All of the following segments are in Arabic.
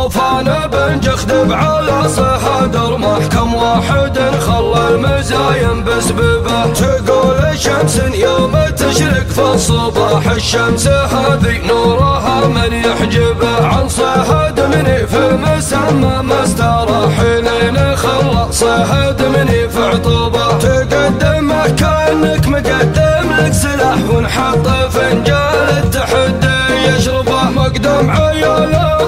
طوفان بن جخدب على صحة محكم واحد خلى المزايم بسببه تقول الشمس يوم تشرق في الصباح الشمس هذه نورها من يحجبه. عن صهد مني في مسمى ما استراح لين خلى صهد مني في عطوبه تقدمه كأنك مقدم لك سلاح ونحط فنجان التحدي يشربه. مقدم عيال ضم الوين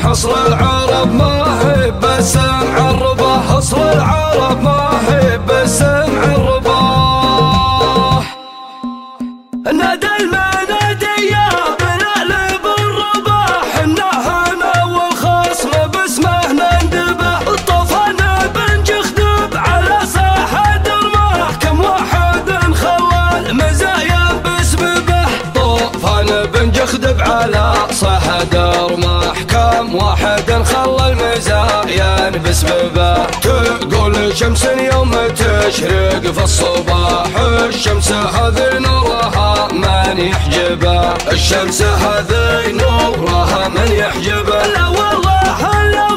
الرماح اصل العرب ما هي بس معربه اصل العرب ما هي بس معربه نادى المنادي يا بلال بالرباح النهنا والخصم باسمه نندبه طوفان بن جخدب على ساحة رماح كم واحد خلى المزايا بسببه طوفان بن جخدب على صحد رماح واحد خلى المزايا بسببه تقول الشمس يوم تشرق في الصباح. الشمس هذه نورها من يحجبه. الشمس هذه نورها من يحجبه. لا والله لا.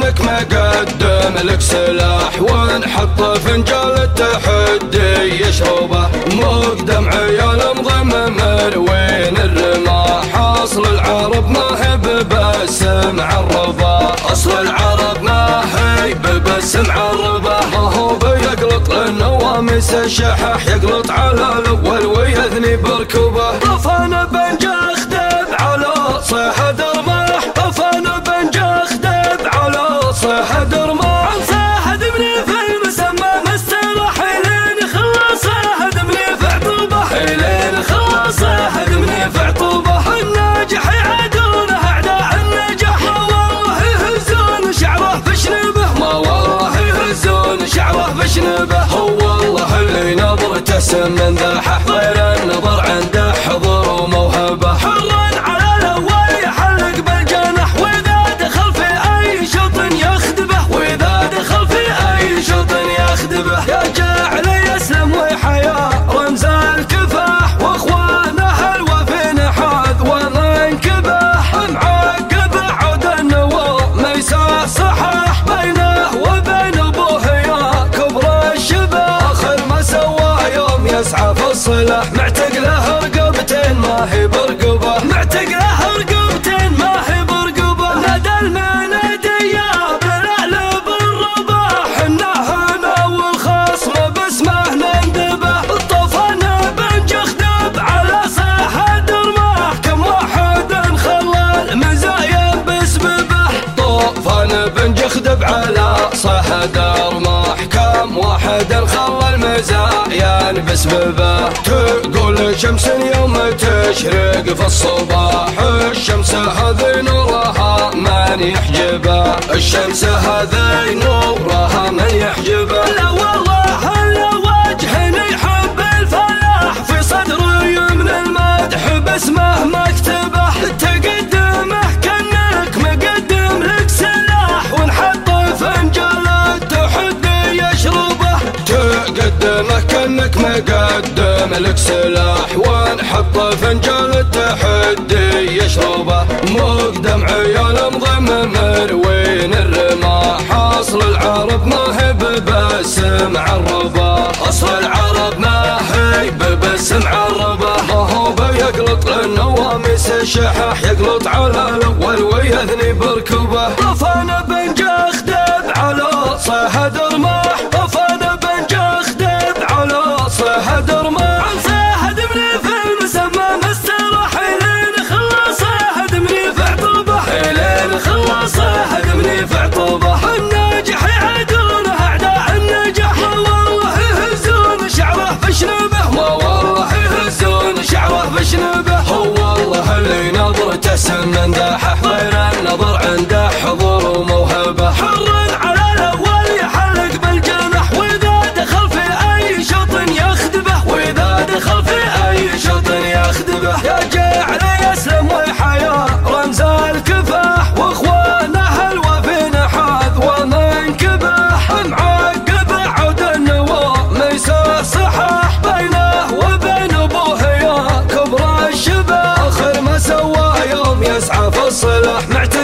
تقدمه كانك مقدم لك سلاح ونحط فنجال التحدي. يشربه مقدم عيال مضمم وين الرماح؟ أصل العرب ما هي بس معربه أصل العرب ما هي بس معربه ما هو بيقلط النوامس. الشحح يقلط على الأول ويثني بركبه طفانا بن يهزون شعره في شنبه هو والله اللي نظرته سم له رقبتين ما هي برقبة. معتق له رقبتين ما هي برقبة. نادى المنادي يا بلال بالرباح النهنا والخصم باسمه نندبه الطوفان بن جخدب على ساحة رماح كم واحد خلى المزايا بسببه طوفان بن جخدب على واحد المزايا بسببه. تقول الشمس يوم تشرق في الصباح. الشمس هذه نورها من يحجبه. الشمس هذه نورها من يحجبه. لا والله لا وجه يحب الفلاح؟ في صدره من المدح باسمه مكتبه. كانك مقدم لك سلاح ونحط فنجال التحدي. يشربه مقدم عيال مضمم وين الرماح أصل العرب ما هي بس معربه أصل العرب ما هي بس معربه ما هو بيقلط النوامس الشحح يقلط على الأول ويثني بركبه سم ذاحح غير النظر عنده حضور. i Mr.